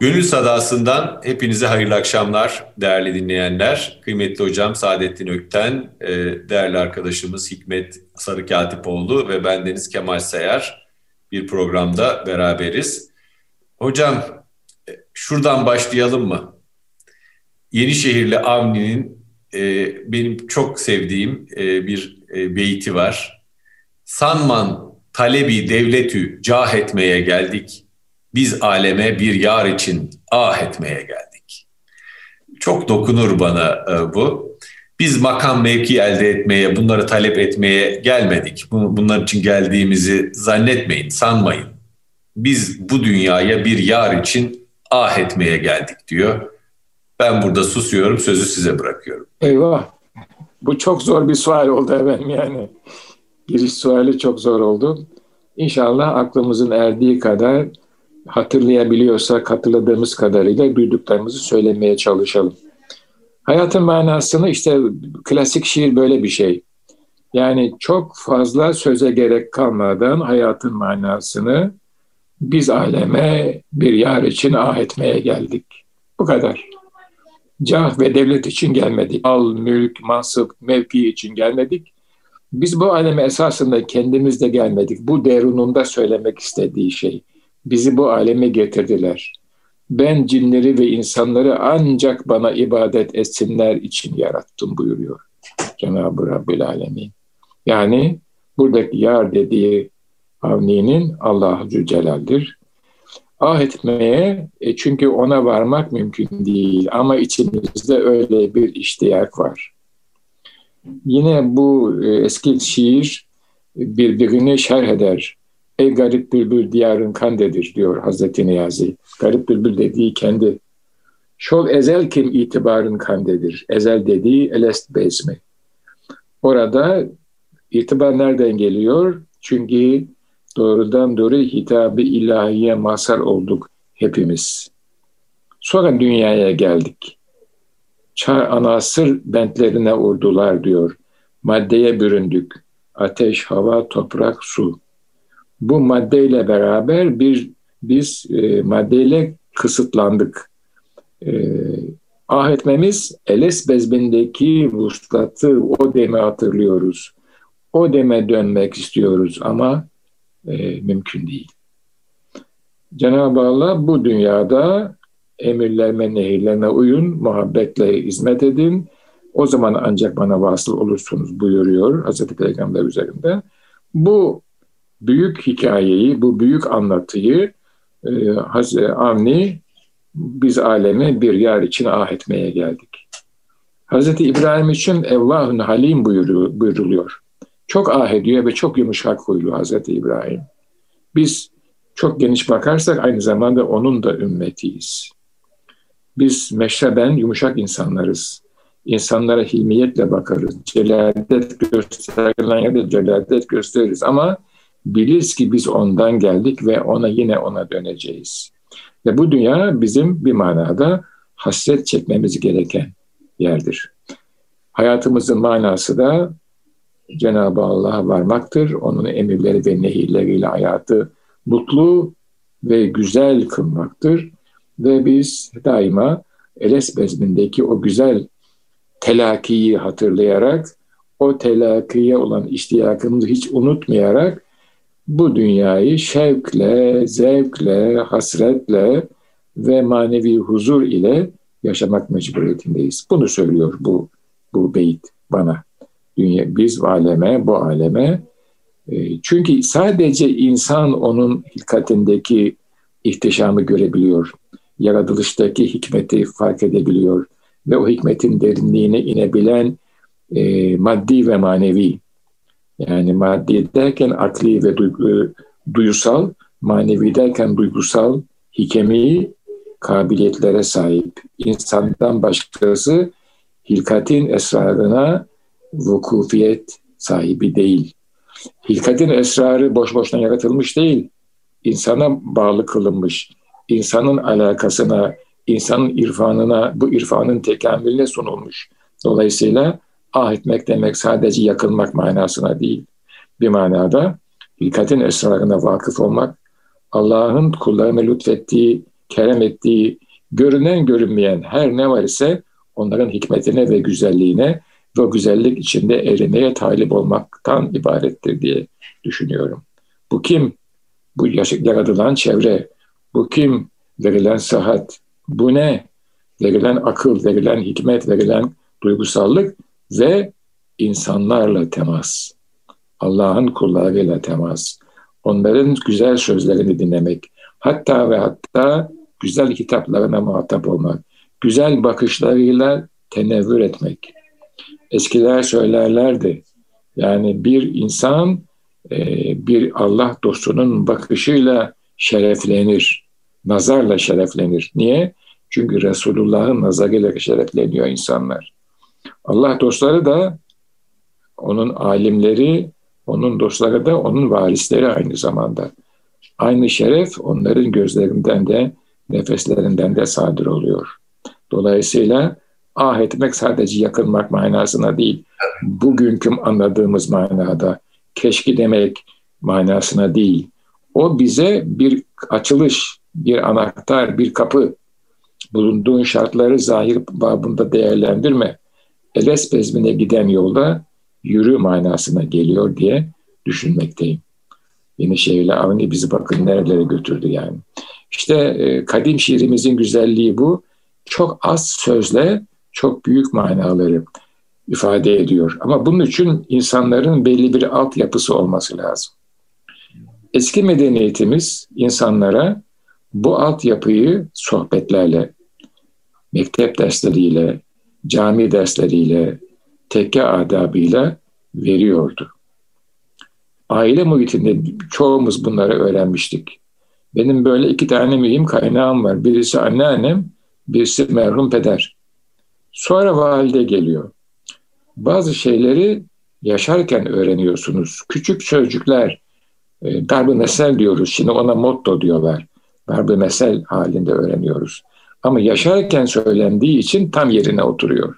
Gönül Sadası'ndan hepinize hayırlı akşamlar değerli dinleyenler. Kıymetli hocam Saadettin Ökten, e, değerli arkadaşımız Hikmet Sarıkatipoğlu ve bendeniz Kemal Sayar bir programda beraberiz. Hocam e, şuradan başlayalım mı? Yenişehirli Avni'nin e, benim çok sevdiğim bir beyti var. Sanman talebi devletü cah etmeye geldik biz aleme bir yar için ah etmeye geldik. Çok dokunur bana e, bu. Biz makam mevki elde etmeye, bunları talep etmeye gelmedik. Bunlar için geldiğimizi zannetmeyin, sanmayın. Biz bu dünyaya bir yar için ah etmeye geldik diyor. Ben burada susuyorum, sözü size bırakıyorum. Eyvah. Bu çok zor bir sual oldu efendim yani. Giriş suali çok zor oldu. İnşallah aklımızın erdiği kadar hatırlayabiliyorsak hatırladığımız kadarıyla duyduklarımızı söylemeye çalışalım. Hayatın manasını işte klasik şiir böyle bir şey. Yani çok fazla söze gerek kalmadan hayatın manasını biz aleme bir yar için ah etmeye geldik. Bu kadar. Cah ve devlet için gelmedik. Al, mülk, mansıp, mevki için gelmedik. Biz bu aleme esasında kendimiz de gelmedik. Bu derununda söylemek istediği şey. Bizi bu aleme getirdiler. Ben cinleri ve insanları ancak bana ibadet etsinler için yarattım buyuruyor Cenab-ı Rabbül Alemin. Yani buradaki yar dediği Avni'nin Allah-u Zülcelal'dir. Ah etmeye e çünkü ona varmak mümkün değil ama içimizde öyle bir iştiyak var. Yine bu e, eski şiir birbirini şerh eder. Ey garip bülbül diyarın kandedir diyor Hazreti Niyazi. Garip bülbül dediği kendi. Şol ezel kim itibarın kandedir. Ezel dediği elest bezmi. Orada itibar nereden geliyor? Çünkü doğrudan doğru hitabı ilahiye mazhar olduk hepimiz. Sonra dünyaya geldik. Çağ anasır bentlerine urdular diyor. Maddeye büründük. Ateş, hava, toprak, su bu maddeyle beraber bir biz e, maddeyle kısıtlandık. E, ah etmemiz Eles bezbindeki vuslatı o deme hatırlıyoruz. O deme dönmek istiyoruz ama e, mümkün değil. Cenab-ı Allah bu dünyada emirlerime, nehirlerine uyun, muhabbetle hizmet edin. O zaman ancak bana vasıl olursunuz buyuruyor Hazreti Peygamber üzerinde. Bu büyük hikayeyi, bu büyük anlatıyı e, Avni biz aleme bir yer için ah etmeye geldik. Hazreti İbrahim için Evvahun Halim buyuruluyor. Çok ah ediyor ve çok yumuşak huylu Hazreti İbrahim. Biz çok geniş bakarsak aynı zamanda onun da ümmetiyiz. Biz meşreben yumuşak insanlarız. İnsanlara hilmiyetle bakarız. Celadet gösterilen yerde celadet gösteririz ama biliriz ki biz ondan geldik ve ona yine ona döneceğiz. Ve bu dünya bizim bir manada hasret çekmemiz gereken yerdir. Hayatımızın manası da Cenab-ı Allah'a varmaktır. Onun emirleri ve nehirleriyle hayatı mutlu ve güzel kılmaktır. Ve biz daima Eles bezmindeki o güzel telakiyi hatırlayarak, o telakiye olan iştiyakımızı hiç unutmayarak bu dünyayı şevkle, zevkle, hasretle ve manevi huzur ile yaşamak mecburiyetindeyiz. Bunu söylüyor bu bu beyit bana. Dünya, biz aleme, bu aleme. E, çünkü sadece insan onun hilkatindeki ihtişamı görebiliyor. Yaratılıştaki hikmeti fark edebiliyor. Ve o hikmetin derinliğine inebilen e, maddi ve manevi yani maddi derken akli ve duygu, duyusal, manevi derken duygusal, hikemi kabiliyetlere sahip. İnsandan başkası hilkatin esrarına vukufiyet sahibi değil. Hilkatin esrarı boş boşuna yaratılmış değil. İnsana bağlı kılınmış. İnsanın alakasına, insanın irfanına, bu irfanın tekamülüne sunulmuş. Dolayısıyla ah etmek demek sadece yakılmak manasına değil. Bir manada hilkatin esrarına vakıf olmak, Allah'ın kullarına lütfettiği kerem ettiği görünen görünmeyen her ne var ise onların hikmetine ve güzelliğine ve güzellik içinde erimeye talip olmaktan ibarettir diye düşünüyorum. Bu kim? Bu yaratılan çevre. Bu kim? Verilen sıhhat. Bu ne? Verilen akıl, verilen hikmet, verilen duygusallık ve insanlarla temas. Allah'ın kullarıyla temas. Onların güzel sözlerini dinlemek. Hatta ve hatta güzel kitaplarına muhatap olmak. Güzel bakışlarıyla tenevvür etmek. Eskiler söylerlerdi. Yani bir insan e, bir Allah dostunun bakışıyla şereflenir. Nazarla şereflenir. Niye? Çünkü Resulullah'ın nazarıyla şerefleniyor insanlar. Allah dostları da onun alimleri, onun dostları da onun varisleri aynı zamanda. Aynı şeref onların gözlerinden de nefeslerinden de sadır oluyor. Dolayısıyla ah etmek sadece yakınmak manasına değil, bugünkü anladığımız manada keşke demek manasına değil. O bize bir açılış, bir anahtar, bir kapı. Bulunduğun şartları zahir babında değerlendirme. Eles bezmine giden yolda yürü manasına geliyor diye düşünmekteyim. Yeni şehirle Avni bizi bakın nerelere götürdü yani. İşte e, kadim şiirimizin güzelliği bu. Çok az sözle çok büyük manaları ifade ediyor. Ama bunun için insanların belli bir altyapısı olması lazım. Eski medeniyetimiz insanlara bu altyapıyı sohbetlerle, mektep dersleriyle, cami dersleriyle, tekke adabıyla veriyordu. Aile muhitinde çoğumuz bunları öğrenmiştik. Benim böyle iki tane mühim kaynağım var. Birisi anneannem, birisi merhum peder. Sonra valide geliyor. Bazı şeyleri yaşarken öğreniyorsunuz. Küçük sözcükler, darbe mesel diyoruz. Şimdi ona motto diyorlar. Darbe mesel halinde öğreniyoruz. Ama yaşarken söylendiği için tam yerine oturuyor.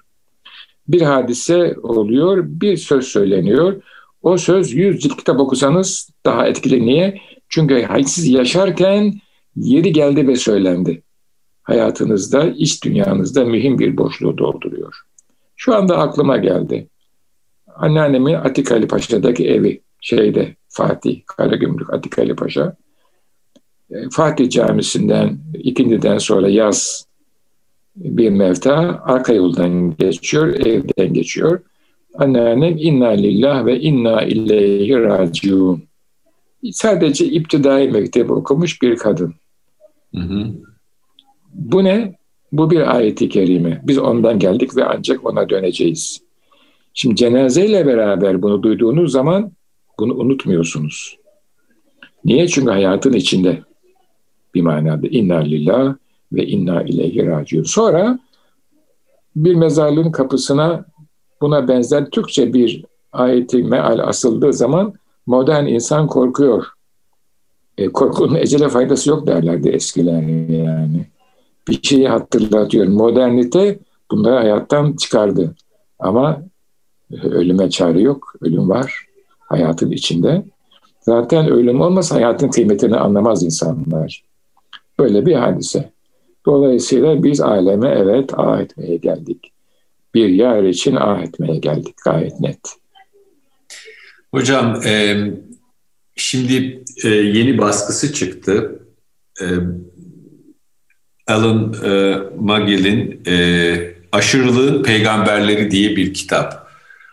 Bir hadise oluyor, bir söz söyleniyor. O söz yüz cilt kitap okusanız daha etkili. Niye? Çünkü siz yaşarken yeri geldi ve söylendi. Hayatınızda, iç dünyanızda mühim bir boşluğu dolduruyor. Şu anda aklıma geldi. Anneannemin Atikali Paşa'daki evi şeyde Fatih Karagümrük Atikali Paşa. E, Fatih Camisi'nden ikindiden sonra yaz bir mevta arka yoldan geçiyor, evden geçiyor. Anneannem inna lillah ve inna ileyhi raciun. Sadece iptidai mektebi okumuş bir kadın. Hı hı. Bu ne? Bu bir ayeti kerime. Biz ondan geldik ve ancak ona döneceğiz. Şimdi cenazeyle beraber bunu duyduğunuz zaman bunu unutmuyorsunuz. Niye? Çünkü hayatın içinde bir manada inna lillah ve inna ileyhi raciun. Sonra bir mezarlığın kapısına buna benzer Türkçe bir ayeti meal asıldığı zaman modern insan korkuyor. E, korkunun ecele faydası yok derlerdi eskiler yani. Bir şeyi hatırlatıyor. Modernite bunları hayattan çıkardı. Ama ölüme çare yok. Ölüm var hayatın içinde. Zaten ölüm olmasa hayatın kıymetini anlamaz insanlar. Böyle bir hadise. Dolayısıyla biz aleme evet ah etmeye geldik. Bir yer için ah etmeye geldik gayet net. Hocam e, şimdi e, yeni baskısı çıktı. E, Alan e, Magill'in e, Aşırılığın Peygamberleri diye bir kitap.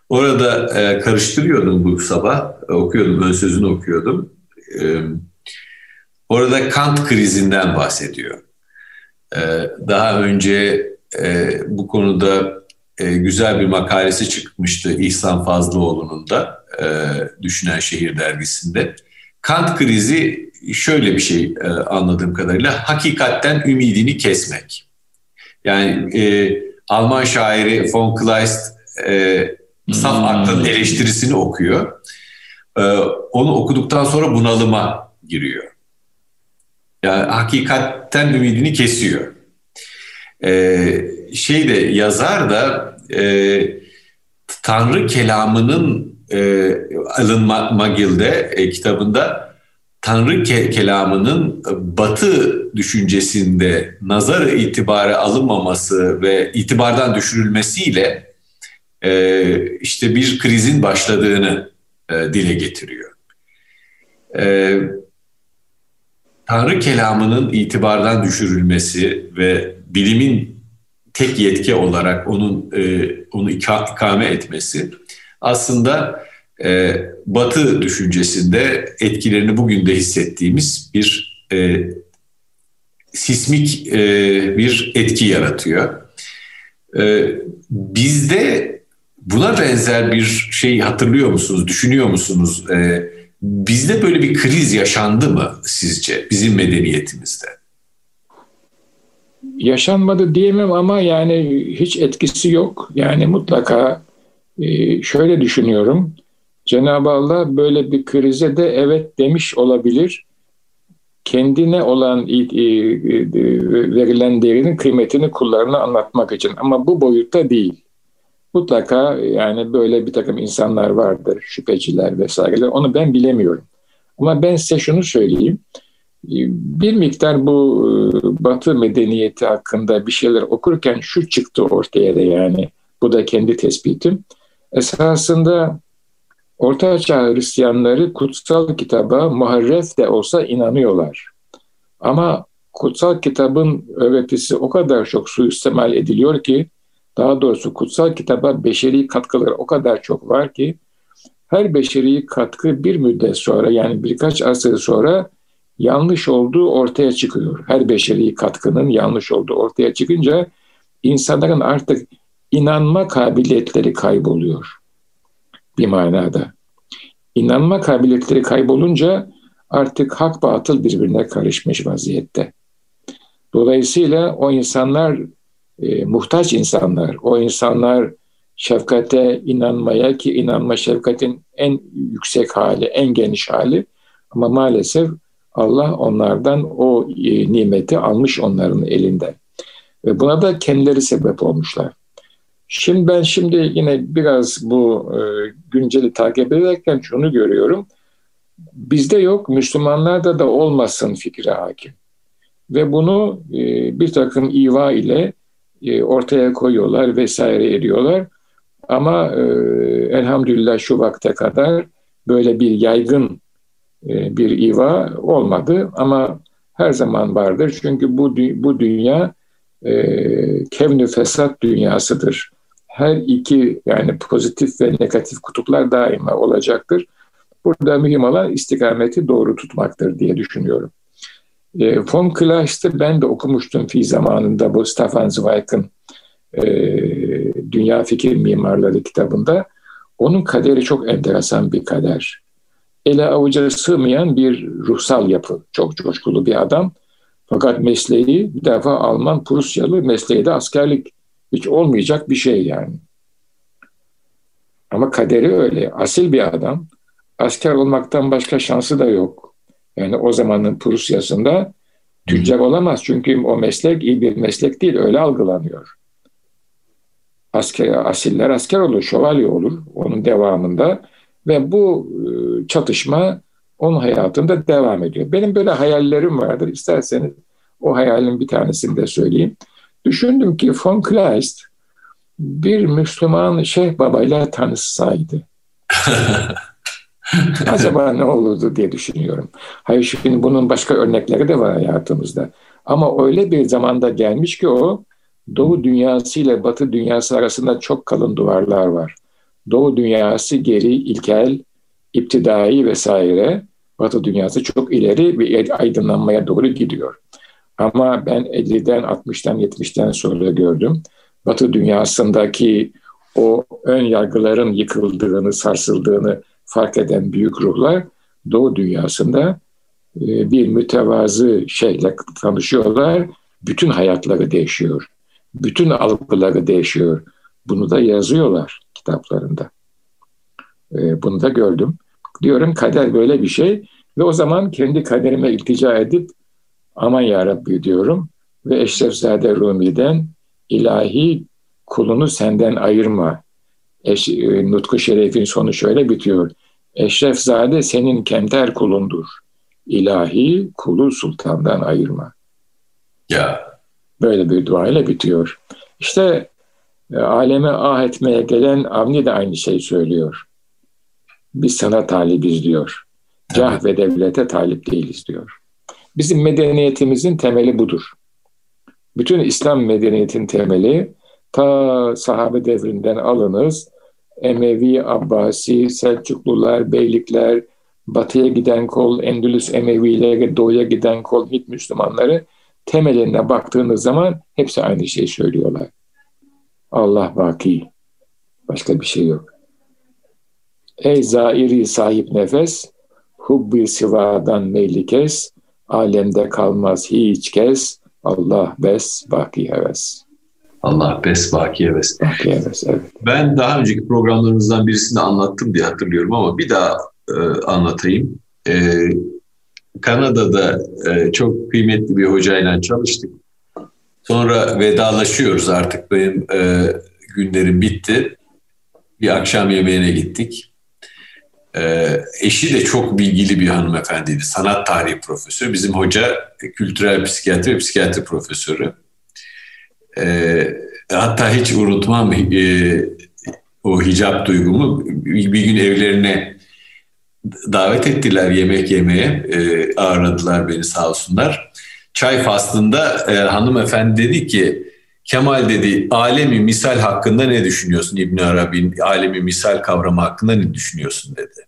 Orada e, karıştırıyordum bu sabah, okuyordum, ön sözünü okuyordum. E, orada Kant krizinden bahsediyor. E, daha önce e, bu konuda e, güzel bir makalesi çıkmıştı İhsan Fazlıoğlu'nun da e, Düşünen Şehir dergisinde. Kant krizi şöyle bir şey anladığım kadarıyla hakikatten ümidini kesmek. Yani e, Alman şairi von Kleist e, saf hmm. aklın eleştirisini okuyor. E, onu okuduktan sonra bunalıma giriyor. Yani hakikatten ümidini kesiyor. E, şey de yazar da e, Tanrı kelamının e, Alan McGill'de e, kitabında Tanrı ke- kelamının Batı düşüncesinde nazar itibarı alınmaması ve itibardan düşürülmesiyle e, işte bir krizin başladığını e, dile getiriyor. E, Tanrı kelamının itibardan düşürülmesi ve bilimin tek yetki olarak onun e, onu ikame etmesi aslında e, Batı düşüncesinde etkilerini bugün de hissettiğimiz bir e, sismik e, bir etki yaratıyor. E, bizde buna benzer bir şey hatırlıyor musunuz, düşünüyor musunuz? E, bizde böyle bir kriz yaşandı mı sizce bizim medeniyetimizde? Yaşanmadı diyemem ama yani hiç etkisi yok. Yani mutlaka e, şöyle düşünüyorum. Cenab-ı Allah böyle bir krize de evet demiş olabilir. Kendine olan verilen değerinin kıymetini kullarına anlatmak için. Ama bu boyutta değil. Mutlaka yani böyle bir takım insanlar vardır, şüpheciler vesaireler. Onu ben bilemiyorum. Ama ben size şunu söyleyeyim. Bir miktar bu Batı medeniyeti hakkında bir şeyler okurken şu çıktı ortaya da yani. Bu da kendi tespitim. Esasında Orta Çağ Hristiyanları kutsal kitaba muharref de olsa inanıyorlar. Ama kutsal kitabın öğretisi o kadar çok suistimal ediliyor ki daha doğrusu kutsal kitaba beşeri katkıları o kadar çok var ki her beşeri katkı bir müddet sonra yani birkaç asır sonra yanlış olduğu ortaya çıkıyor. Her beşeri katkının yanlış olduğu ortaya çıkınca insanların artık inanma kabiliyetleri kayboluyor bir manada. İnanma kabiliyetleri kaybolunca artık hak batıl birbirine karışmış vaziyette. Dolayısıyla o insanlar e, muhtaç insanlar. O insanlar şefkate inanmaya ki inanma şefkatin en yüksek hali, en geniş hali. Ama maalesef Allah onlardan o e, nimeti almış onların elinden. Ve buna da kendileri sebep olmuşlar. Şimdi ben şimdi yine biraz bu e, günceli takip ederken şunu görüyorum. Bizde yok, Müslümanlarda da olmasın fikri hakim. Ve bunu e, bir takım iva ile ortaya koyuyorlar vesaire ediyorlar. Ama e, elhamdülillah şu vakte kadar böyle bir yaygın e, bir iva olmadı ama her zaman vardır. Çünkü bu bu dünya e, kevnü fesat dünyasıdır. Her iki yani pozitif ve negatif kutuplar daima olacaktır. Burada mühim olan istikameti doğru tutmaktır diye düşünüyorum. E, von Kleist'ı ben de okumuştum fi zamanında bu Stefan Zweig'ın e, Dünya Fikir Mimarları kitabında. Onun kaderi çok enteresan bir kader. Ele avuca sığmayan bir ruhsal yapı. Çok coşkulu bir adam. Fakat mesleği bir defa Alman Prusyalı mesleği de askerlik. Hiç olmayacak bir şey yani. Ama kaderi öyle. Asil bir adam. Asker olmaktan başka şansı da yok. Yani o zamanın Prusya'sında tüccar olamaz. Çünkü o meslek iyi bir meslek değil. Öyle algılanıyor. Asker, asiller asker olur, şövalye olur onun devamında. Ve bu e, çatışma onun hayatında devam ediyor. Benim böyle hayallerim vardır. İsterseniz o hayalin bir tanesini de söyleyeyim. Düşündüm ki von Kleist bir Müslüman Şeyh Baba'yla tanışsaydı. Acaba ne olurdu diye düşünüyorum. Hayır şimdi bunun başka örnekleri de var hayatımızda. Ama öyle bir zamanda gelmiş ki o Doğu dünyası ile Batı dünyası arasında çok kalın duvarlar var. Doğu dünyası geri, ilkel, iptidai vesaire. Batı dünyası çok ileri bir aydınlanmaya doğru gidiyor. Ama ben 50'den, 60'tan, 70'ten sonra gördüm. Batı dünyasındaki o ön yargıların yıkıldığını, sarsıldığını fark eden büyük ruhlar Doğu dünyasında e, bir mütevazı şeyle tanışıyorlar. Bütün hayatları değişiyor. Bütün algıları değişiyor. Bunu da yazıyorlar kitaplarında. E, bunu da gördüm. Diyorum kader böyle bir şey ve o zaman kendi kaderime iltica edip aman ya Rabbi diyorum ve Eşrefzade Rumi'den ilahi kulunu senden ayırma. Eş, e, Nutku Şerif'in sonu şöyle bitiyor. Eşrefzade senin kemter kulundur. ilahi kulu sultandan ayırma. Ya. Böyle bir dua ile bitiyor. İşte e, aleme ah etmeye gelen Avni de aynı şey söylüyor. Biz sana talibiz diyor. Cah ve devlete talip değiliz diyor. Bizim medeniyetimizin temeli budur. Bütün İslam medeniyetin temeli ta sahabe devrinden alınız. Emevi, Abbasi, Selçuklular, Beylikler, batıya giden kol, Endülüs Emevileri, doğuya giden kol, Hint Müslümanları temeline baktığınız zaman hepsi aynı şeyi söylüyorlar. Allah vaki. Başka bir şey yok. Ey zairi sahip nefes, hubbi sivadan meyli kes, alemde kalmaz hiç kes, Allah bes baki heves. Allah bes baki heves. Baki heves, evet. Ben daha önceki programlarımızdan birisinde anlattım diye hatırlıyorum ama bir daha e, anlatayım. E, Kanada'da e, çok kıymetli bir hocayla çalıştık. Sonra vedalaşıyoruz artık benim e, günlerim bitti. Bir akşam yemeğine gittik. E, eşi de çok bilgili bir hanımefendiydi. Sanat tarihi profesörü. Bizim hoca kültürel psikiyatri ve psikiyatri profesörü. E, hatta hiç unutmam e, o hicap duygumu. Bir gün evlerine davet ettiler yemek yemeye. E, ağırladılar beni sağ olsunlar. Çay faslında e, hanımefendi dedi ki Kemal dedi alemi misal hakkında ne düşünüyorsun İbn Arabi'nin alemi misal kavramı hakkında ne düşünüyorsun dedi.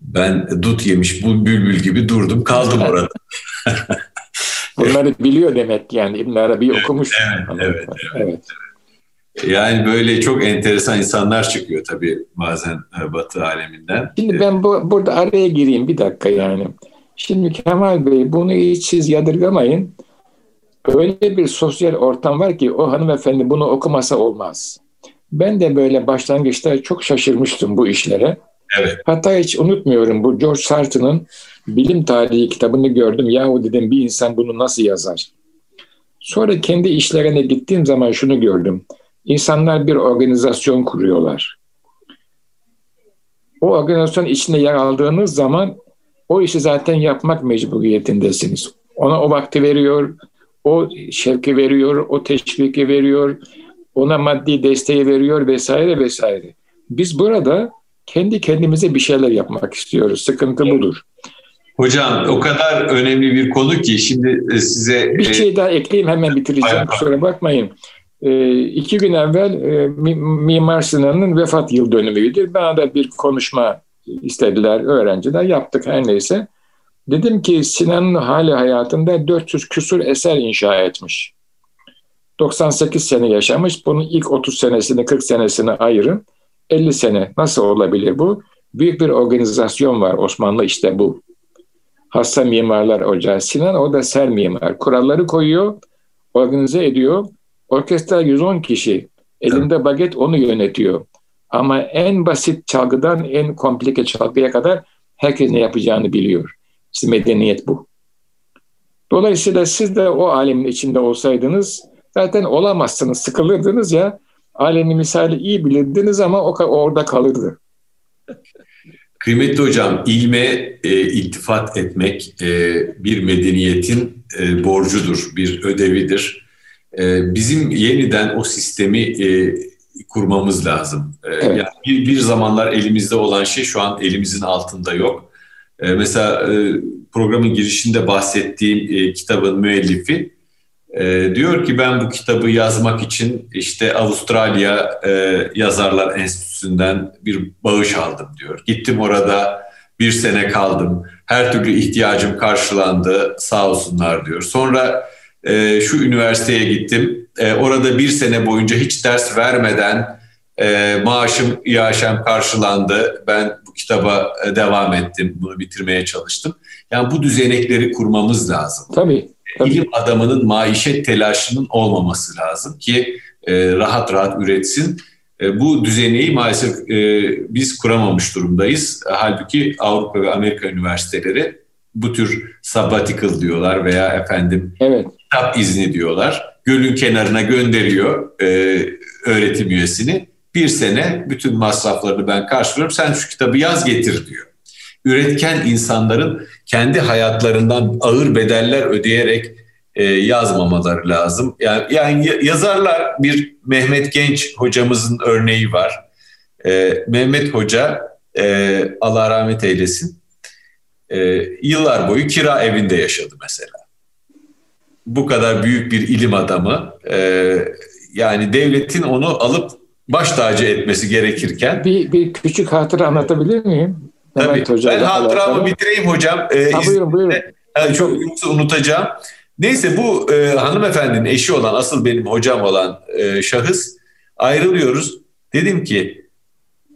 Ben dut yemiş bu bülbül gibi durdum kaldım orada. Bunları biliyor demek yani İbn Arabi okumuş. Evet, evet, evet, evet. Yani böyle çok enteresan insanlar çıkıyor tabii bazen e, Batı aleminden. Şimdi ben bu, burada araya gireyim bir dakika yani. Şimdi Kemal Bey bunu hiç siz yadırgamayın. Öyle bir sosyal ortam var ki o hanımefendi bunu okumasa olmaz. Ben de böyle başlangıçta çok şaşırmıştım bu işlere. Evet. Hatta hiç unutmuyorum bu George Sartre'ın bilim tarihi kitabını gördüm. Yahu dedim bir insan bunu nasıl yazar? Sonra kendi işlerine gittiğim zaman şunu gördüm. İnsanlar bir organizasyon kuruyorlar. O organizasyon içinde yer aldığınız zaman o işi zaten yapmak mecburiyetindesiniz. Ona o vakti veriyor, o şevki veriyor, o teşviki veriyor, ona maddi desteği veriyor vesaire vesaire. Biz burada kendi kendimize bir şeyler yapmak istiyoruz. Sıkıntı budur. Hocam o kadar önemli bir konu ki şimdi e, size... Bir şey daha ekleyeyim hemen bitireceğim kusura bakmayın. E, iki gün evvel e, Mimar Sinan'ın vefat yıl dönümüydü. Bana da bir konuşma istediler öğrenciler yaptık her neyse. Dedim ki Sinan'ın hali hayatında 400 küsur eser inşa etmiş. 98 sene yaşamış. Bunun ilk 30 senesini 40 senesini ayırın. 50 sene nasıl olabilir bu? Büyük bir organizasyon var Osmanlı işte bu. Hassa Mimarlar Ocağı. Sinan o da ser mimar. Kuralları koyuyor, organize ediyor. Orkestra 110 kişi. Elinde baget onu yönetiyor. Ama en basit çalgıdan en komplike çalgıya kadar herkes ne yapacağını biliyor. İşte medeniyet bu. Dolayısıyla siz de o alemin içinde olsaydınız zaten olamazsınız, sıkılırdınız ya. Alemin misali iyi bilirdiniz ama o orada kalırdı. Kıymetli hocam, ilme e, iltifat etmek e, bir medeniyetin e, borcudur, bir ödevidir. E, bizim yeniden o sistemi e, kurmamız lazım. Ee, evet. Yani bir, bir zamanlar elimizde olan şey şu an elimizin altında yok. Ee, mesela e, programın girişinde bahsettiğim e, kitabın müellifi e, diyor ki ben bu kitabı yazmak için işte Avustralya Yazarlar Enstitüsü'nden bir bağış aldım diyor. Gittim orada bir sene kaldım. Her türlü ihtiyacım karşılandı sağ olsunlar diyor. Sonra şu üniversiteye gittim e, orada bir sene boyunca hiç ders vermeden e, maaşım, iaşem karşılandı. Ben bu kitaba e, devam ettim, bunu bitirmeye çalıştım. Yani bu düzenekleri kurmamız lazım. Tabii. Tabii. İlim adamının maişet telaşının olmaması lazım ki e, rahat rahat üretsin. E, bu düzeneyi maalesef e, biz kuramamış durumdayız. Halbuki Avrupa ve Amerika üniversiteleri bu tür sabbatical diyorlar veya efendim evet. kitap izni diyorlar gölün kenarına gönderiyor e, öğretim üyesini. Bir sene bütün masraflarını ben karşılıyorum sen şu kitabı yaz getir diyor. Üretken insanların kendi hayatlarından ağır bedeller ödeyerek e, yazmamaları lazım. Yani, yani yazarlar bir Mehmet Genç hocamızın örneği var. E, Mehmet Hoca e, Allah rahmet eylesin e, yıllar boyu kira evinde yaşadı mesela. Bu kadar büyük bir ilim adamı e, yani devletin onu alıp baş tacı etmesi gerekirken. Bir, bir küçük hatıra anlatabilir miyim? Tabii. ben hatıramı bitireyim hocam. Ee, ha, buyurun buyurun. Yani çok yoksa unutacağım. Neyse bu e, hanımefendinin eşi olan asıl benim hocam olan e, şahıs ayrılıyoruz. Dedim ki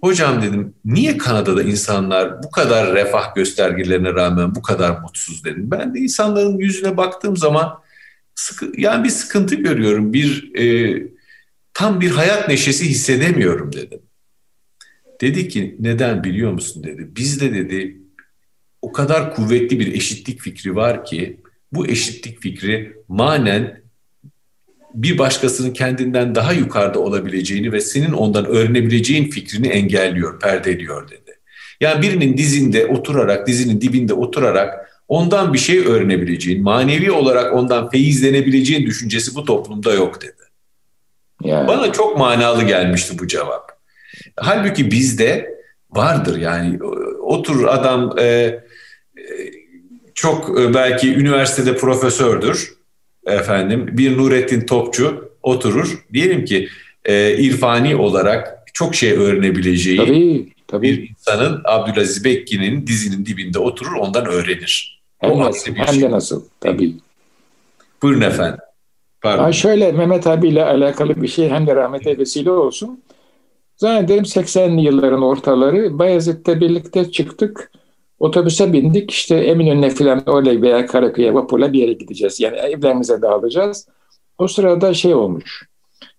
hocam dedim niye Kanada'da insanlar bu kadar refah göstergelerine rağmen bu kadar mutsuz dedim. Ben de insanların yüzüne baktığım zaman sıkı, yani bir sıkıntı görüyorum. Bir e, tam bir hayat neşesi hissedemiyorum dedim. Dedi ki neden biliyor musun dedi. Bizde dedi o kadar kuvvetli bir eşitlik fikri var ki bu eşitlik fikri manen bir başkasının kendinden daha yukarıda olabileceğini ve senin ondan öğrenebileceğin fikrini engelliyor, perdeliyor dedi. Yani birinin dizinde oturarak, dizinin dibinde oturarak ondan bir şey öğrenebileceğin, manevi olarak ondan feyizlenebileceğin düşüncesi bu toplumda yok dedi. Yani. Bana çok manalı gelmişti bu cevap. Halbuki bizde vardır yani otur adam e, e, çok e, belki üniversitede profesördür efendim bir Nurettin Topçu oturur diyelim ki e, irfani olarak çok şey öğrenebileceği tabii, tabii. bir insanın Abdülaziz Bekki'nin dizinin dibinde oturur ondan öğrenir. Hem, o nasıl, hem şey. de nasıl tabii. Buyurun efendim. Pardon. Ha şöyle Mehmet abiyle alakalı bir şey hem de rahmete vesile olsun. Zannederim 80'li yılların ortaları Bayezid'le birlikte çıktık. Otobüse bindik işte Eminönü'ne falan öyle veya Karaköy'e vapurla bir yere gideceğiz. Yani evlerimize dağılacağız. O sırada şey olmuş.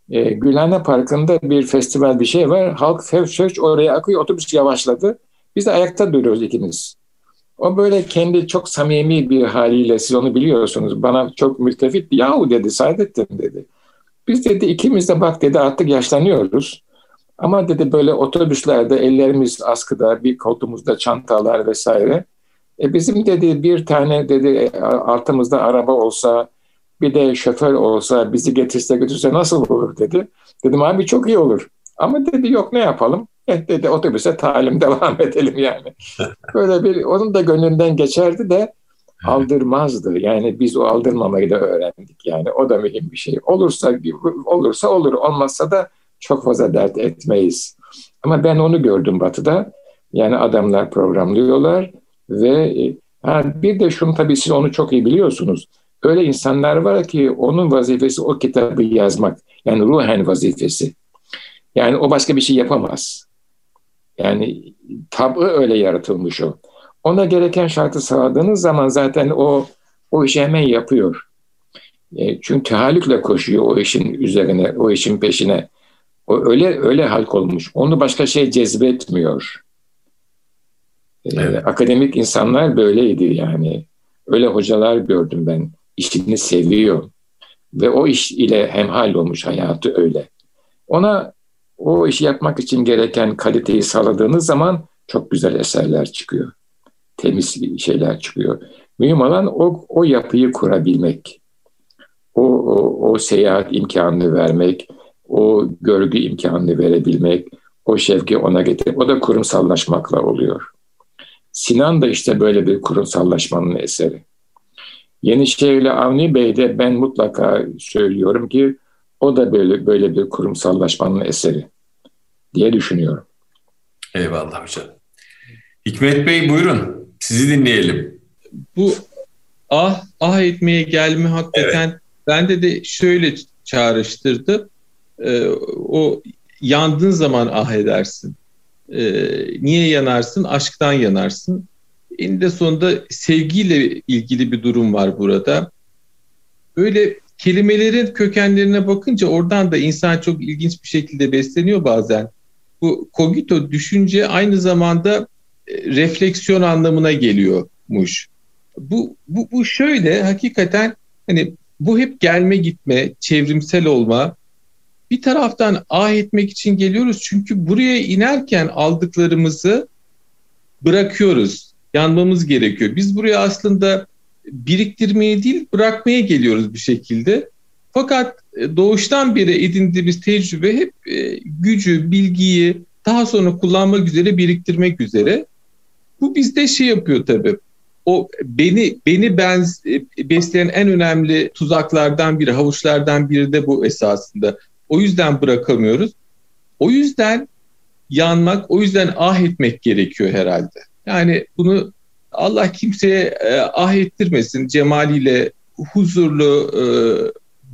E, Gülhane Parkı'nda bir festival bir şey var. Halk fevşöç oraya akıyor. Otobüs yavaşladı. Biz de ayakta duruyoruz ikimiz. O böyle kendi çok samimi bir haliyle siz onu biliyorsunuz. Bana çok müttefik yahu dedi Saadettin dedi. Biz dedi ikimiz de bak dedi artık yaşlanıyoruz. Ama dedi böyle otobüslerde ellerimiz askıda, bir koltuğumuzda çantalar vesaire. E bizim dedi bir tane dedi e, altımızda araba olsa, bir de şoför olsa, bizi getirse götürse nasıl olur dedi. Dedim abi çok iyi olur. Ama dedi yok ne yapalım? Eh dedi otobüse talim devam edelim yani. Böyle bir onun da gönlünden geçerdi de aldırmazdı. Yani biz o aldırmamayı da öğrendik. Yani o da mühim bir şey. Olursa olursa olur, olmazsa da çok fazla dert etmeyiz. Ama ben onu gördüm Batı'da. Yani adamlar programlıyorlar ve e, ha, bir de şunu tabii siz onu çok iyi biliyorsunuz. Öyle insanlar var ki onun vazifesi o kitabı yazmak. Yani ruhen vazifesi. Yani o başka bir şey yapamaz. Yani tabi öyle yaratılmış o. Ona gereken şartı sağladığınız zaman zaten o o işi hemen yapıyor. E, çünkü tahallükle koşuyor o işin üzerine, o işin peşine. O öyle öyle halk olmuş. Onu başka şey cezbetmiyor. Ee, evet. Akademik insanlar böyleydi yani. Öyle hocalar gördüm ben. İşini seviyor. Ve o iş ile hemhal olmuş hayatı öyle. Ona o işi yapmak için gereken kaliteyi sağladığınız zaman çok güzel eserler çıkıyor. Temiz şeyler çıkıyor. Mühim olan o, o yapıyı kurabilmek. O, o, o seyahat imkanını vermek, o görgü imkanını verebilmek, o şevki ona getirip, o da kurumsallaşmakla oluyor. Sinan da işte böyle bir kurumsallaşmanın eseri. Yenişehirli Avni Bey de ben mutlaka söylüyorum ki o da böyle böyle bir kurumsallaşmanın eseri diye düşünüyorum. Eyvallah hocam. Hikmet Bey buyurun. Sizi dinleyelim. Bu ah ah etmeye gelme hakikaten evet. bende de şöyle çağrıştırdı e, o yandığın zaman ah edersin. E, niye yanarsın? Aşktan yanarsın. Eninde sonunda sevgiyle ilgili bir durum var burada. Böyle kelimelerin kökenlerine bakınca oradan da insan çok ilginç bir şekilde besleniyor bazen. Bu cogito düşünce aynı zamanda e, refleksiyon anlamına geliyormuş. Bu, bu, bu şöyle hakikaten hani bu hep gelme gitme, çevrimsel olma, bir taraftan ah etmek için geliyoruz çünkü buraya inerken aldıklarımızı bırakıyoruz. yanmamız gerekiyor. Biz buraya aslında biriktirmeye değil bırakmaya geliyoruz bir şekilde. Fakat e, doğuştan beri edindiğimiz tecrübe hep e, gücü, bilgiyi daha sonra kullanmak üzere biriktirmek üzere. Bu bizde şey yapıyor tabii. O beni beni ben e, besleyen en önemli tuzaklardan biri, havuçlardan biri de bu esasında. O yüzden bırakamıyoruz. O yüzden yanmak, o yüzden ah etmek gerekiyor herhalde. Yani bunu Allah kimseye e, ah ettirmesin. Cemaliyle huzurlu, e,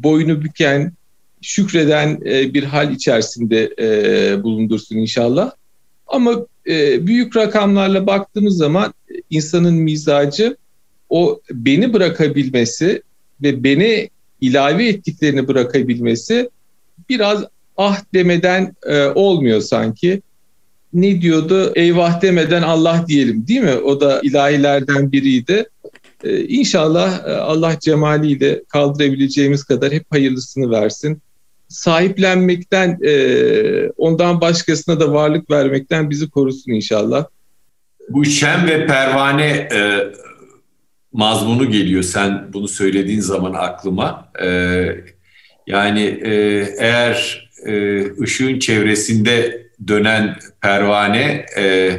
boynu büken, şükreden e, bir hal içerisinde e, bulundursun inşallah. Ama e, büyük rakamlarla baktığımız zaman insanın mizacı o beni bırakabilmesi ve beni ilave ettiklerini bırakabilmesi biraz ah demeden e, olmuyor sanki. Ne diyordu? Eyvah demeden Allah diyelim değil mi? O da ilahilerden biriydi. Ee, inşallah e, Allah cemaliyle kaldırabileceğimiz kadar hep hayırlısını versin. Sahiplenmekten, e, ondan başkasına da varlık vermekten bizi korusun inşallah. Bu şem ve pervane e, mazmunu geliyor sen bunu söylediğin zaman aklıma. E, yani e, eğer e, ışığın çevresinde dönen pervane e,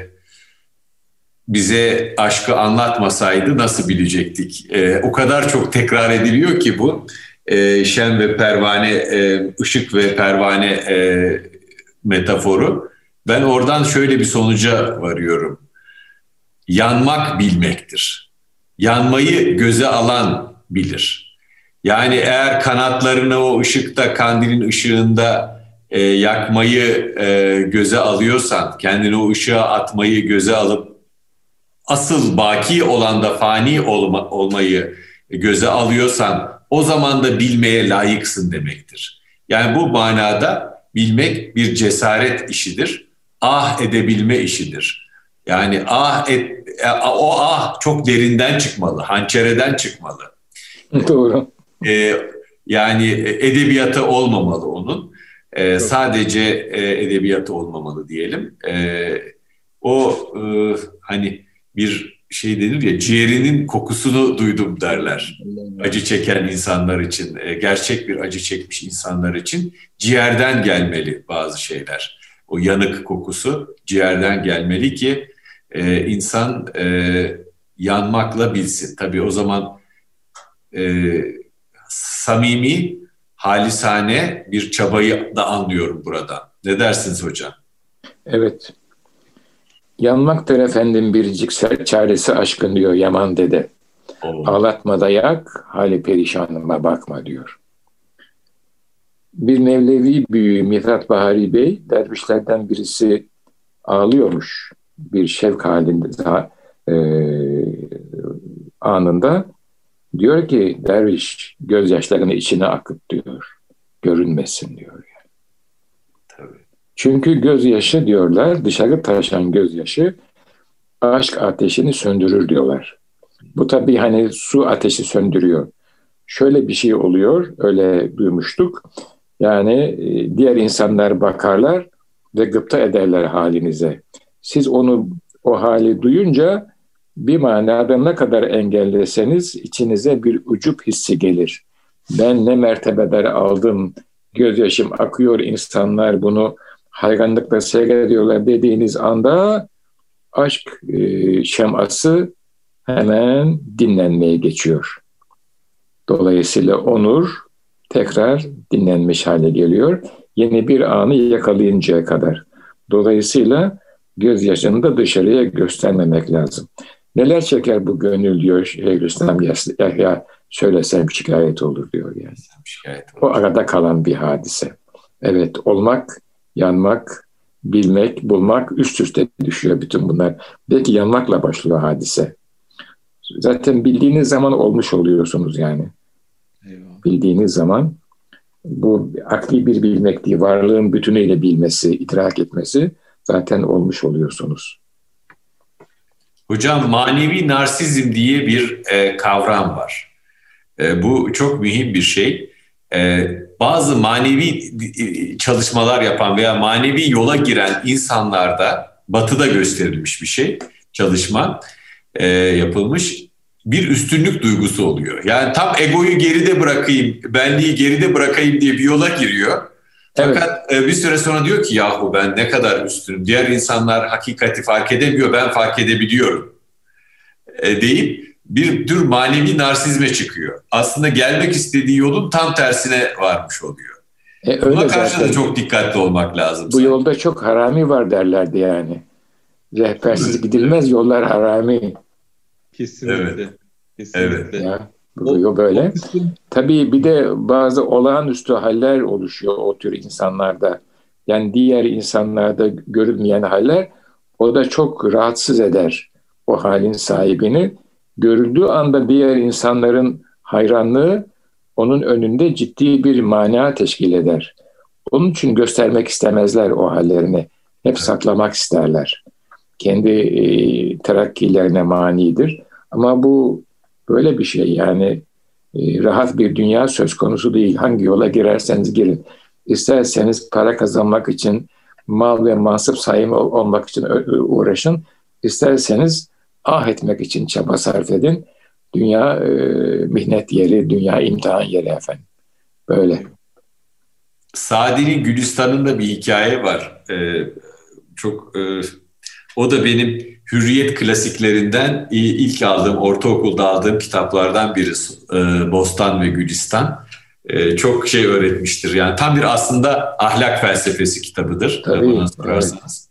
bize aşkı anlatmasaydı nasıl bilecektik? E, o kadar çok tekrar ediliyor ki bu e, şen ve pervane, e, ışık ve pervane e, metaforu. Ben oradan şöyle bir sonuca varıyorum. Yanmak bilmektir. Yanmayı göze alan bilir. Yani eğer kanatlarını o ışıkta, kandilin ışığında e, yakmayı e, göze alıyorsan, kendini o ışığa atmayı göze alıp asıl baki olan da fani olma, olmayı göze alıyorsan o zaman da bilmeye layıksın demektir. Yani bu manada bilmek bir cesaret işidir. Ah edebilme işidir. Yani ah et, e, o ah çok derinden çıkmalı, hançereden çıkmalı. Doğru. Ee, yani edebiyatı olmamalı onun. Ee, sadece e, edebiyatı olmamalı diyelim. Ee, o e, hani bir şey denir ya ciğerinin kokusunu duydum derler. Acı çeken insanlar için, e, gerçek bir acı çekmiş insanlar için ciğerden gelmeli bazı şeyler. O yanık kokusu ciğerden gelmeli ki e, insan e, yanmakla bilsin. Tabii o zaman e, samimi, halisane bir çabayı da anlıyorum burada. Ne dersiniz hocam? Evet. Yanmaktır efendim biricik çaresi aşkın diyor Yaman dede. Oh. Ağlatma da yak, hali perişanıma bakma diyor. Bir Mevlevi büyüğü Mithat Bahari Bey, dervişlerden birisi ağlıyormuş. Bir şevk halinde daha, e, anında. Diyor ki derviş gözyaşlarını içine akıt diyor. Görünmesin diyor. Çünkü gözyaşı diyorlar, dışarı taşan gözyaşı aşk ateşini söndürür diyorlar. Bu tabii hani su ateşi söndürüyor. Şöyle bir şey oluyor, öyle duymuştuk. Yani e, diğer insanlar bakarlar ve gıpta ederler halinize. Siz onu o hali duyunca bir manada ne kadar engelleseniz içinize bir ucup hissi gelir. Ben ne mertebeler aldım, gözyaşım akıyor insanlar bunu hayranlıkla seyrediyorlar dediğiniz anda aşk e, şeması hemen dinlenmeye geçiyor. Dolayısıyla onur tekrar dinlenmiş hale geliyor. Yeni bir anı yakalayıncaya kadar. Dolayısıyla gözyaşını da dışarıya göstermemek lazım. Neler çeker bu gönül diyor Şeyhülislam ya söylesem şikayet olur diyor yani. Şikayet olur. O arada kalan bir hadise. Evet olmak yanmak, bilmek, bulmak üst üste düşüyor bütün bunlar. Belki yanmakla başlıyor hadise. Zaten bildiğiniz zaman olmuş oluyorsunuz yani. Eyvallah. Bildiğiniz zaman bu akli bir bilmek değil, varlığın bütünüyle bilmesi, idrak etmesi zaten olmuş oluyorsunuz. Hocam manevi narsizm diye bir e, kavram var. E, bu çok mühim bir şey. E, bazı manevi e, çalışmalar yapan veya manevi yola giren insanlarda batıda gösterilmiş bir şey çalışma. e, yapılmış bir üstünlük duygusu oluyor. Yani tam egoyu geride bırakayım, benliği geride bırakayım diye bir yola giriyor. Fakat evet. bir süre sonra diyor ki yahu ben ne kadar üstünüm. Diğer insanlar hakikati fark edemiyor, ben fark edebiliyorum. E, deyip bir tür manevi narsizme çıkıyor. Aslında gelmek istediği yolun tam tersine varmış oluyor. E, öyle Buna karşı zaten. da çok dikkatli olmak lazım. Bu sanki. yolda çok harami var derlerdi yani. Rehbersiz gidilmez yollar harami. Kesinlikle. Evet. Kesinlikle. Evet. Ya, bu böyle. Tabii bir de bazı olağanüstü haller oluşuyor o tür insanlarda. Yani diğer insanlarda görülmeyen haller o da çok rahatsız eder o halin sahibini. Görüldüğü anda diğer insanların hayranlığı onun önünde ciddi bir mana teşkil eder. Onun için göstermek istemezler o hallerini. Hep saklamak isterler. Kendi e, terakkilerine manidir. Ama bu böyle bir şey yani e, rahat bir dünya söz konusu değil. Hangi yola girerseniz girin. İsterseniz para kazanmak için, mal ve mansıp sahibi olmak için uğraşın. İsterseniz ah etmek için çaba sarf edin. Dünya e, mihnet yeri, dünya imtihan yeri efendim. Böyle. Sadi'nin Gülistan'ında bir hikaye var. Ee, çok e, o da benim hürriyet klasiklerinden ilk aldığım, ortaokulda aldığım kitaplardan biri e, Bostan ve Gülistan. E, çok şey öğretmiştir. Yani tam bir aslında ahlak felsefesi kitabıdır. Tabii, bana sorarsanız.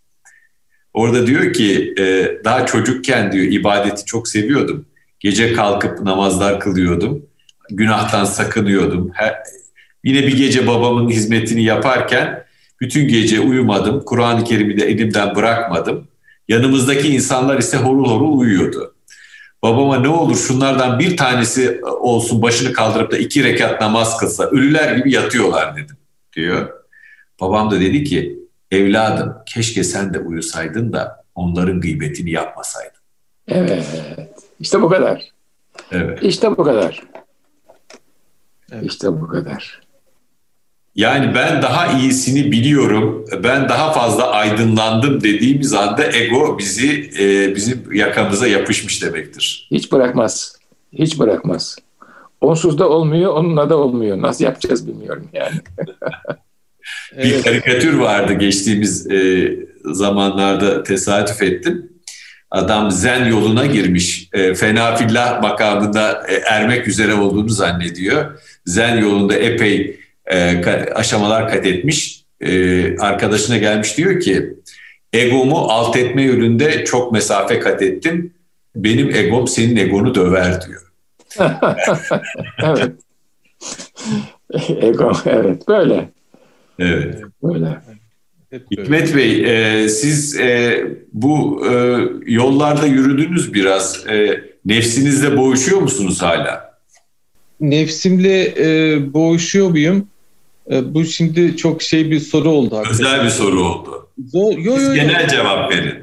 Orada diyor ki e, daha çocukken diyor ibadeti çok seviyordum. Gece kalkıp namazlar kılıyordum. Günahtan sakınıyordum. Her, yine bir gece babamın hizmetini yaparken bütün gece uyumadım. Kur'an-ı Kerim'i de elimden bırakmadım. Yanımızdaki insanlar ise horul horul uyuyordu. Babama ne olur şunlardan bir tanesi olsun başını kaldırıp da iki rekat namaz kılsa ölüler gibi yatıyorlar dedim diyor. Babam da dedi ki evladım keşke sen de uyusaydın da onların gıybetini yapmasaydın. Evet işte bu kadar. Evet. İşte bu kadar. Evet. İşte bu kadar. Yani ben daha iyisini biliyorum, ben daha fazla aydınlandım dediğimiz anda ego bizi e, bizim yakamıza yapışmış demektir. Hiç bırakmaz. Hiç bırakmaz. Onsuz da olmuyor, onunla da olmuyor. Nasıl yapacağız bilmiyorum yani. bir karikatür vardı geçtiğimiz e, zamanlarda tesadüf ettim. Adam zen yoluna girmiş. E, fena fillah makamında e, ermek üzere olduğunu zannediyor. Zen yolunda epey e, aşamalar kat etmiş. E, arkadaşına gelmiş diyor ki egomu alt etme yönünde çok mesafe kat ettim. Benim egom senin egonu döver diyor. evet. Ego evet böyle. Evet. Böyle. Hikmet Bey, e, siz e, bu e, yollarda yürüdünüz biraz. E, nefsinizle boğuşuyor musunuz hala? Nefsimle e, boğuşuyor muyum? E, bu şimdi çok şey bir soru oldu. Hakikaten. Özel bir soru oldu. Zor, yo, yo, yo. genel cevap verin.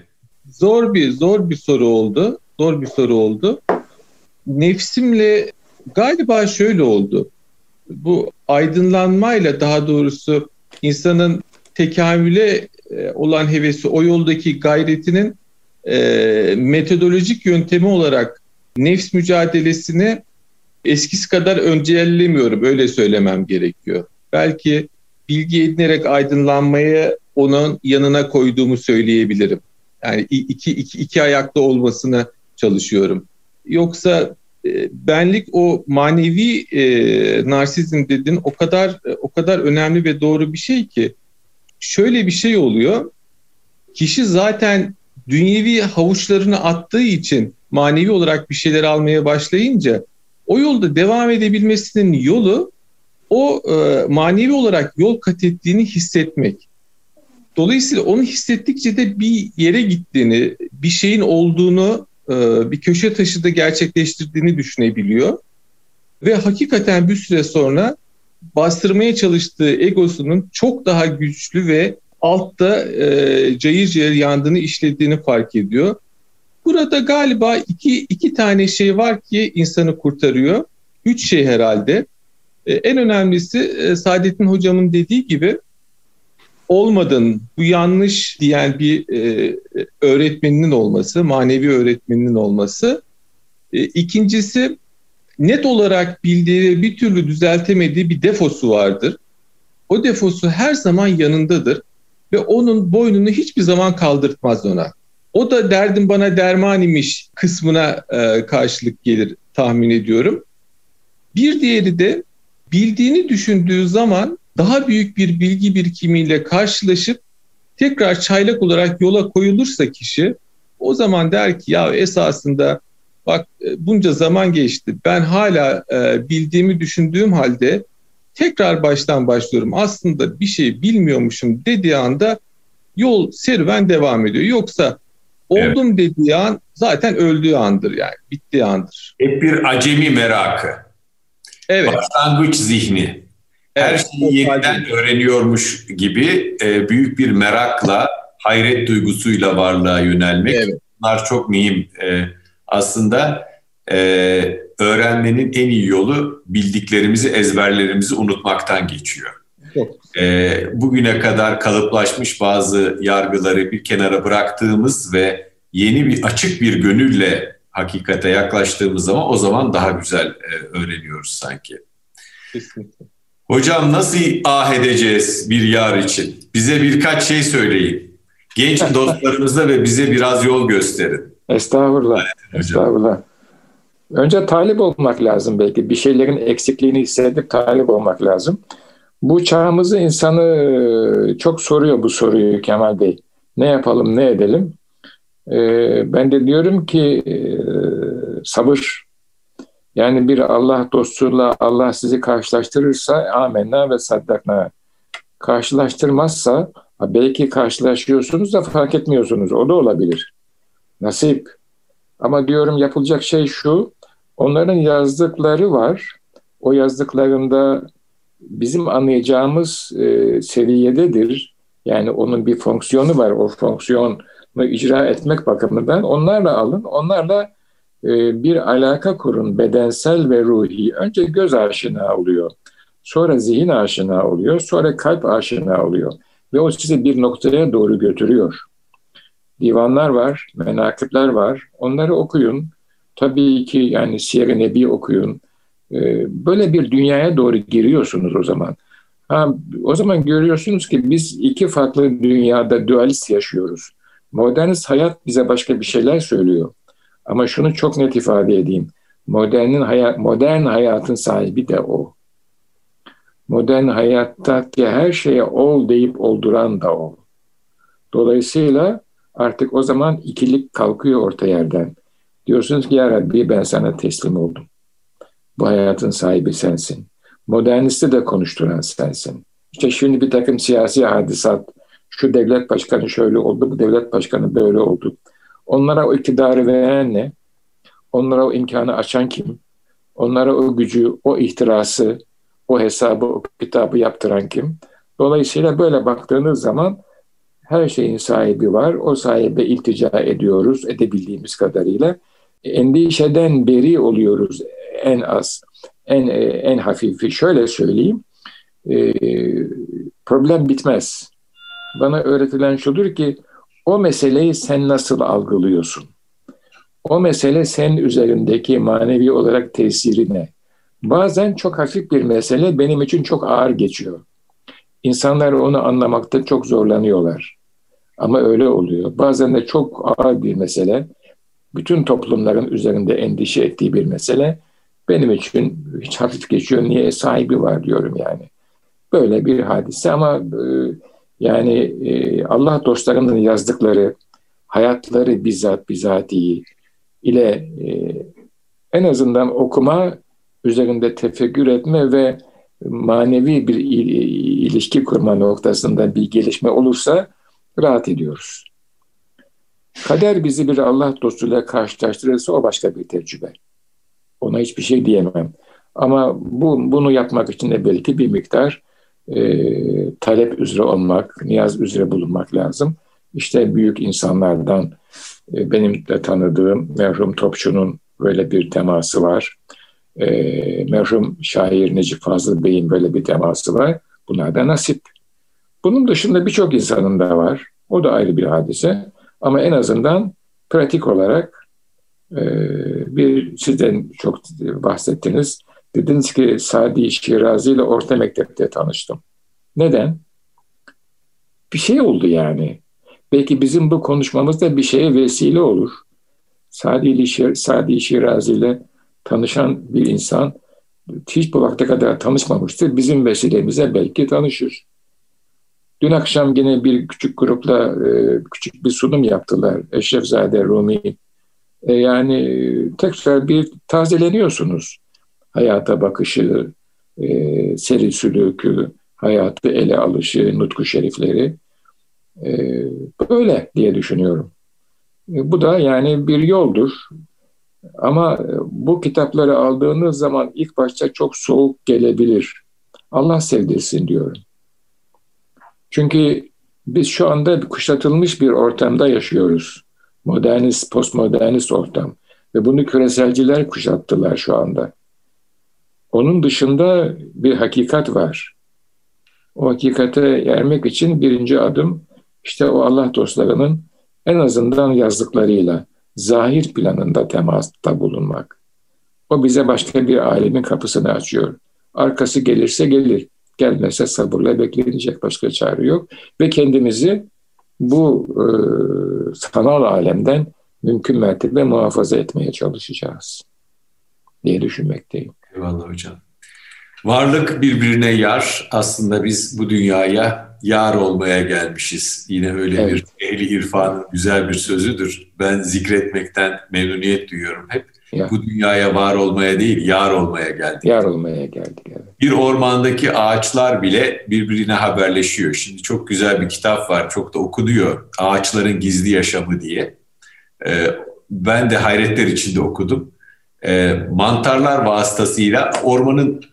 Zor bir zor bir soru oldu. Zor bir soru oldu. Nefsimle galiba şöyle oldu. Bu aydınlanmayla daha doğrusu insanın tekamüle e, olan hevesi, o yoldaki gayretinin e, metodolojik yöntemi olarak nefs mücadelesini eskisi kadar öncellemiyorum. Öyle söylemem gerekiyor belki bilgi edinerek aydınlanmayı onun yanına koyduğumu söyleyebilirim. Yani iki, iki, iki ayakta olmasını çalışıyorum. Yoksa e, benlik o manevi e, narsizm dedin o kadar e, o kadar önemli ve doğru bir şey ki şöyle bir şey oluyor. Kişi zaten dünyevi havuçlarını attığı için manevi olarak bir şeyler almaya başlayınca o yolda devam edebilmesinin yolu o e, manevi olarak yol kat ettiğini hissetmek. Dolayısıyla onu hissettikçe de bir yere gittiğini, bir şeyin olduğunu, e, bir köşe taşı da gerçekleştirdiğini düşünebiliyor. Ve hakikaten bir süre sonra bastırmaya çalıştığı egosunun çok daha güçlü ve altta e, cayır cayır yandığını işlediğini fark ediyor. Burada galiba iki, iki tane şey var ki insanı kurtarıyor. Üç şey herhalde. E, en önemlisi e, Saadettin Hocam'ın dediği gibi olmadın, bu yanlış diyen bir e, öğretmeninin olması, manevi öğretmeninin olması. E, ikincisi net olarak bildiği bir türlü düzeltemediği bir defosu vardır. O defosu her zaman yanındadır ve onun boynunu hiçbir zaman kaldırtmaz ona. O da derdim bana derman imiş kısmına e, karşılık gelir tahmin ediyorum. Bir diğeri de bildiğini düşündüğü zaman daha büyük bir bilgi birikimiyle karşılaşıp tekrar çaylak olarak yola koyulursa kişi o zaman der ki ya esasında bak e, bunca zaman geçti ben hala e, bildiğimi düşündüğüm halde tekrar baştan başlıyorum aslında bir şey bilmiyormuşum dediği anda yol serüven devam ediyor. Yoksa oldum evet. dediği an zaten öldüğü andır yani bittiği andır. Hep bir acemi merakı. Evet. Başlangıç zihni. Her şeyi yeniden öğreniyormuş gibi e, büyük bir merakla, hayret duygusuyla varlığa yönelmek. Evet. Bunlar çok mühim. E, aslında e, öğrenmenin en iyi yolu bildiklerimizi, ezberlerimizi unutmaktan geçiyor. E, bugüne kadar kalıplaşmış bazı yargıları bir kenara bıraktığımız ve yeni bir açık bir gönülle hakikate yaklaştığımız zaman o zaman daha güzel e, öğreniyoruz sanki. Kesinlikle. Hocam nasıl ah edeceğiz bir yar için? Bize birkaç şey söyleyin. Genç dostlarımıza ve bize biraz yol gösterin. Estağfurullah. Estağfurullah. Önce talip olmak lazım belki. Bir şeylerin eksikliğini hissedip talip olmak lazım. Bu çağımızı insanı çok soruyor bu soruyu Kemal Bey. Ne yapalım, ne edelim? Ee, ben de diyorum ki e, sabır. Yani bir Allah dostuyla Allah sizi karşılaştırırsa amenna ve saddakna. Karşılaştırmazsa belki karşılaşıyorsunuz da fark etmiyorsunuz. O da olabilir. Nasip. Ama diyorum yapılacak şey şu. Onların yazdıkları var. O yazdıklarında bizim anlayacağımız e, seviyededir. Yani onun bir fonksiyonu var. O fonksiyonu icra etmek bakımından onlarla alın. Onlarla e, bir alaka kurun bedensel ve ruhi. Önce göz aşina oluyor. Sonra zihin aşina oluyor. Sonra kalp aşina oluyor. Ve o sizi bir noktaya doğru götürüyor. Divanlar var, menakipler var. Onları okuyun. Tabii ki yani Siyer-i Nebi okuyun. Ee, böyle bir dünyaya doğru giriyorsunuz o zaman. Ha, o zaman görüyorsunuz ki biz iki farklı dünyada dualist yaşıyoruz. Modernist hayat bize başka bir şeyler söylüyor. Ama şunu çok net ifade edeyim. Modernin hayat, modern hayatın sahibi de o. Modern hayattaki her şeye ol deyip olduran da o. Dolayısıyla artık o zaman ikilik kalkıyor orta yerden. Diyorsunuz ki ya Rabbi ben sana teslim oldum. Bu hayatın sahibi sensin. Modernisti de konuşturan sensin. İşte şimdi bir takım siyasi hadisat, şu devlet başkanı şöyle oldu, bu devlet başkanı böyle oldu. Onlara o iktidarı veren ne? Onlara o imkanı açan kim? Onlara o gücü, o ihtirası, o hesabı, o kitabı yaptıran kim? Dolayısıyla böyle baktığınız zaman her şeyin sahibi var. O sahibe iltica ediyoruz edebildiğimiz kadarıyla. Endişeden beri oluyoruz en az, en en hafifi. Şöyle söyleyeyim, problem bitmez. Bana öğretilen şudur ki o meseleyi sen nasıl algılıyorsun? O mesele senin üzerindeki manevi olarak tesiri ne? Bazen çok hafif bir mesele benim için çok ağır geçiyor. İnsanlar onu anlamakta çok zorlanıyorlar. Ama öyle oluyor. Bazen de çok ağır bir mesele, bütün toplumların üzerinde endişe ettiği bir mesele benim için hiç hafif geçiyor. Niye sahibi var diyorum yani. Böyle bir hadise ama e, yani e, Allah dostlarının yazdıkları hayatları bizzat bizatihi ile e, en azından okuma, üzerinde tefekkür etme ve manevi bir ilişki kurma noktasında bir gelişme olursa rahat ediyoruz. Kader bizi bir Allah dostuyla karşılaştırırsa o başka bir tecrübe. Ona hiçbir şey diyemem. Ama bu, bunu yapmak için de belki bir miktar e, talep üzere olmak, niyaz üzere bulunmak lazım. İşte büyük insanlardan e, benim de tanıdığım merhum Topçu'nun böyle bir teması var. E, merhum şair Necip Fazıl Bey'in böyle bir teması var. Bunlar da nasip. Bunun dışında birçok insanın da var. O da ayrı bir hadise. Ama en azından pratik olarak e, bir sizden çok bahsettiniz. Dediniz ki Sadi Şirazi ile orta mektepte tanıştım. Neden? Bir şey oldu yani. Belki bizim bu konuşmamızda bir şeye vesile olur. Sadi, Sadi Şirazi ile tanışan bir insan hiç bu vakte kadar tanışmamıştır. Bizim vesilemize belki tanışır. Dün akşam yine bir küçük grupla e, küçük bir sunum yaptılar. Eşrefzade Rumi. E, yani tekrar bir tazeleniyorsunuz. Hayata bakışı, e, seri sülükü, hayatı ele alışı, nutku şerifleri. Böyle diye düşünüyorum. Bu da yani bir yoldur. Ama bu kitapları aldığınız zaman ilk başta çok soğuk gelebilir. Allah sevdirsin diyorum. Çünkü biz şu anda kuşatılmış bir ortamda yaşıyoruz. Modernist, postmodernist ortam. Ve bunu küreselciler kuşattılar şu anda. Onun dışında bir hakikat var. O hakikate ermek için birinci adım işte o Allah dostlarının en azından yazdıklarıyla zahir planında temasta bulunmak. O bize başka bir alemin kapısını açıyor. Arkası gelirse gelir gelmese sabırla beklenecek başka çare yok. Ve kendimizi bu e, sanal alemden mümkün mertebe muhafaza etmeye çalışacağız diye düşünmekteyim. Eyvallah hocam. Varlık birbirine yar. Aslında biz bu dünyaya yar olmaya gelmişiz. Yine öyle evet. bir ehli irfanın güzel bir sözüdür. Ben zikretmekten memnuniyet duyuyorum hep. Ya. Bu dünyaya var olmaya değil, yar olmaya geldik. Yar olmaya geldik, evet. Bir ormandaki ağaçlar bile birbirine haberleşiyor. Şimdi çok güzel bir kitap var, çok da okunuyor. Ağaçların Gizli Yaşamı diye. Ee, ben de hayretler içinde okudum. Ee, mantarlar vasıtasıyla ormanın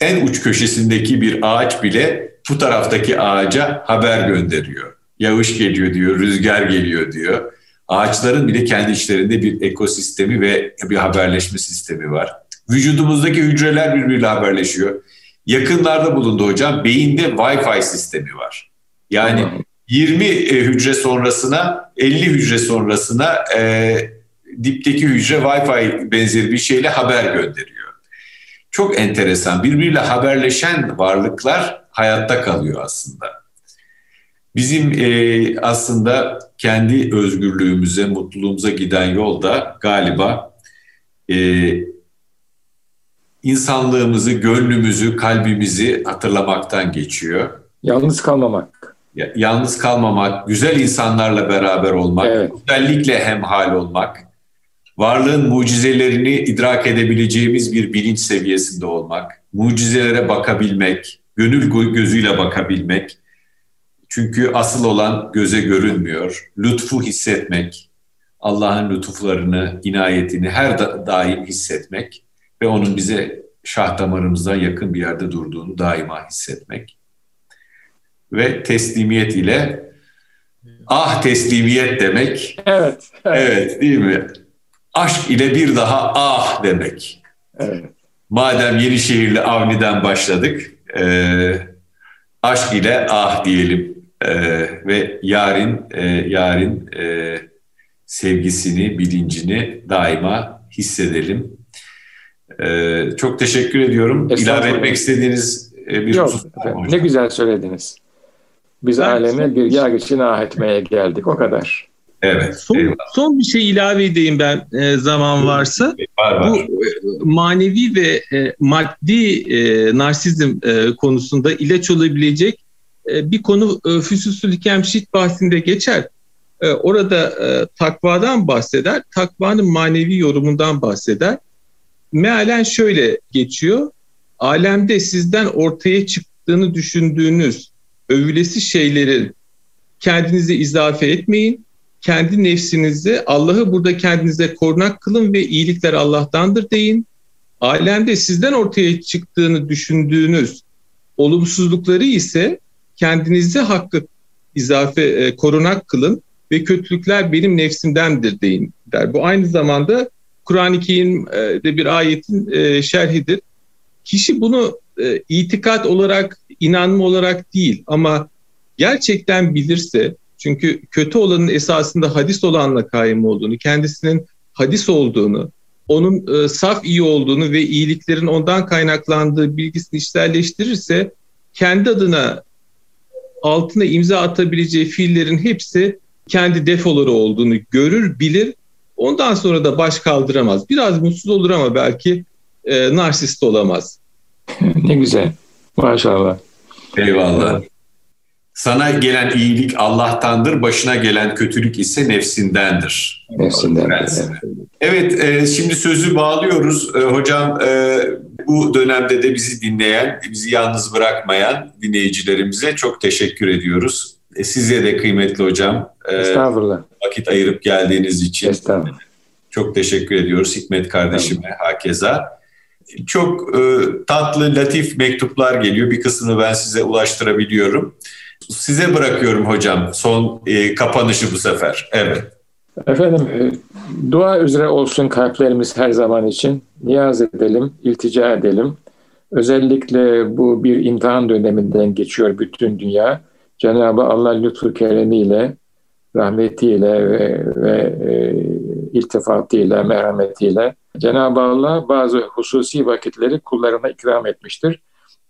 en uç köşesindeki bir ağaç bile bu taraftaki ağaca haber gönderiyor. Yağış geliyor diyor, rüzgar geliyor diyor. Ağaçların bile kendi içlerinde bir ekosistemi ve bir haberleşme sistemi var. Vücudumuzdaki hücreler birbiriyle haberleşiyor. Yakınlarda bulundu hocam. Beyinde Wi-Fi sistemi var. Yani 20 e, hücre sonrasına 50 hücre sonrasına e, dipteki hücre Wi-Fi benzeri bir şeyle haber gönderiyor. Çok enteresan. Birbiriyle haberleşen varlıklar hayatta kalıyor aslında. Bizim e, aslında kendi özgürlüğümüze, mutluluğumuza giden yolda galiba e, insanlığımızı, gönlümüzü, kalbimizi hatırlamaktan geçiyor. Yalnız kalmamak. Ya, yalnız kalmamak, güzel insanlarla beraber olmak, evet. güzellikle hemhal olmak, varlığın mucizelerini idrak edebileceğimiz bir bilinç seviyesinde olmak, mucizelere bakabilmek, gönül gözüyle bakabilmek, çünkü asıl olan göze görünmüyor. Lütfu hissetmek, Allah'ın lütuflarını, inayetini her da daim hissetmek ve onun bize şah damarımıza yakın bir yerde durduğunu daima hissetmek. Ve teslimiyet ile ah teslimiyet demek. Evet. Evet, evet değil mi? Aşk ile bir daha ah demek. Evet. Madem Yenişehirli Avni'den başladık, e, aşk ile ah diyelim e, ve yarın e, yarın e, sevgisini, bilincini daima hissedelim. E, çok teşekkür ediyorum. İlave etmek istediğiniz e, bir Yok, efendim, Ne güzel söylediniz. Biz ben aleme bir yargıçını ah etmeye geldik. O kadar. Evet. Son, son bir şey ilave edeyim ben e, zaman varsa. Var, var. Bu e, manevi ve e, maddi e, narsizm e, konusunda ilaç olabilecek e, bir konu e, Füsusül Kemşit bahsinde geçer. E, orada takvadan bahseder, takvanın manevi yorumundan bahseder. Mealen şöyle geçiyor. Alemde sizden ortaya çıktığını düşündüğünüz övülesi şeylerin kendinize izafe etmeyin. Kendi nefsinizi Allah'ı burada kendinize korunak kılın ve iyilikler Allah'tandır deyin. Alemde sizden ortaya çıktığını düşündüğünüz olumsuzlukları ise kendinizi hakkı izafe e, korunak kılın ve kötülükler benim nefsimdendir deyin der. Bu aynı zamanda Kur'an-ı Kerim'de bir ayetin e, şerhidir. Kişi bunu e, itikat olarak, inanma olarak değil ama gerçekten bilirse çünkü kötü olanın esasında hadis olanla kaim olduğunu, kendisinin hadis olduğunu, onun e, saf iyi olduğunu ve iyiliklerin ondan kaynaklandığı bilgisini işlerleştirirse kendi adına altına imza atabileceği fiillerin hepsi kendi defoları olduğunu görür, bilir. Ondan sonra da baş kaldıramaz. Biraz mutsuz olur ama belki e, narsist olamaz. ne güzel. Maşallah. Eyvallah. Sana gelen iyilik Allah'tandır, başına gelen kötülük ise nefsindendir. Nefsindendir. Evet, e, şimdi sözü bağlıyoruz. E, hocam e, bu dönemde de bizi dinleyen, bizi yalnız bırakmayan dinleyicilerimize çok teşekkür ediyoruz. E, size de kıymetli hocam. E, Estağfurullah. Vakit ayırıp geldiğiniz için. Estağfurullah. Çok teşekkür ediyoruz Hikmet kardeşime, hakeza. Çok e, tatlı, latif mektuplar geliyor. Bir kısmını ben size ulaştırabiliyorum. Size bırakıyorum hocam son e, kapanışı bu sefer. Evet. Efendim e, dua üzere olsun kalplerimiz her zaman için. Niyaz edelim, iltica edelim. Özellikle bu bir imtihan döneminden geçiyor bütün dünya. Cenab-ı Allah lütfu keremiyle, rahmetiyle ve, ve e, iltifatıyla, merhametiyle Cenab-ı Allah bazı hususi vakitleri kullarına ikram etmiştir.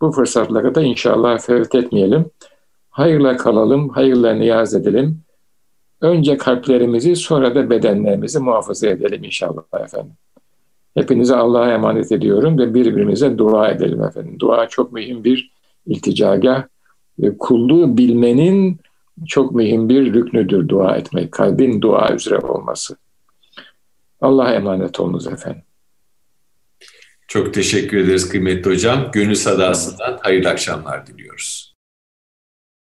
Bu fırsatları da inşallah fevt etmeyelim. Hayırla kalalım, hayırla niyaz edelim. Önce kalplerimizi sonra da bedenlerimizi muhafaza edelim inşallah efendim. Hepinize Allah'a emanet ediyorum ve birbirimize dua edelim efendim. Dua çok mühim bir ilticagah. Kulluğu bilmenin çok mühim bir rüknüdür dua etmek. Kalbin dua üzere olması. Allah'a emanet olunuz efendim. Çok teşekkür ederiz kıymetli hocam. Gönül sadasından hayırlı akşamlar diliyoruz.